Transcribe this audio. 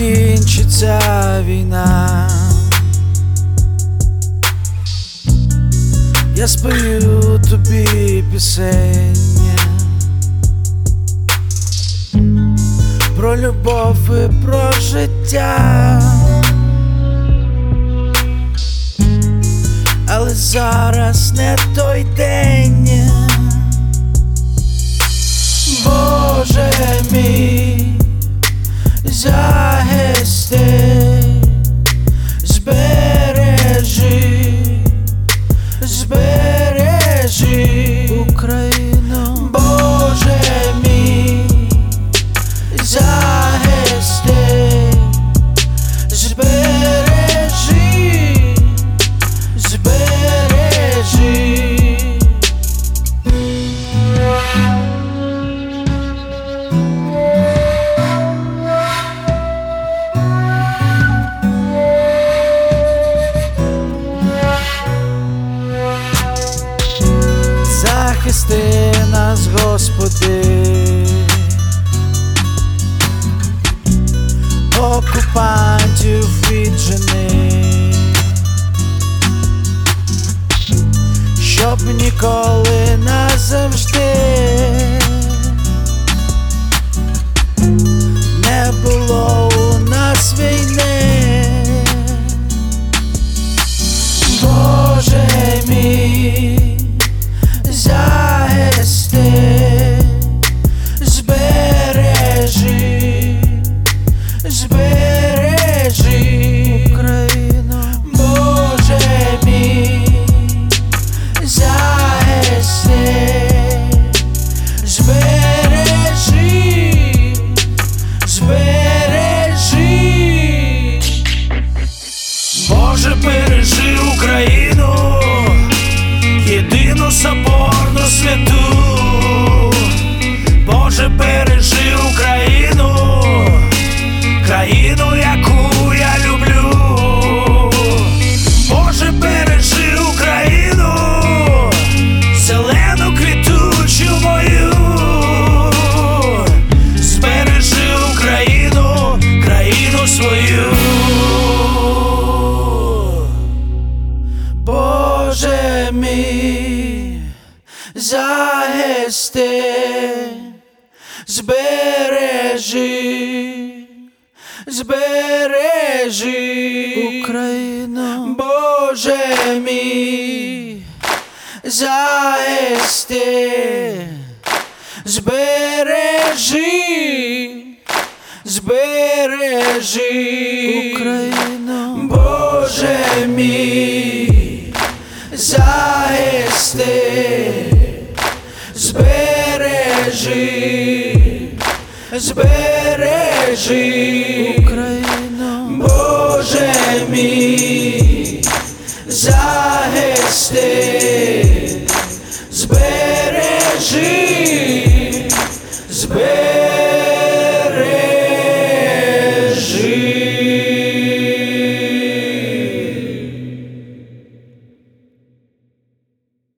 коли кінчиться війна. Я спою тобі пісень про любов і про життя. Але зараз не той день. Захисти нас, Господи, окупантів віджени, щоб ніколи Боже мій, захисти, збережи, збережи. Україну, Боже мій, захисти, збережи, збережи. Україну, Боже мій, захисти, збережи, збережи Україна, Боже мій, захисти, збережи, збережи.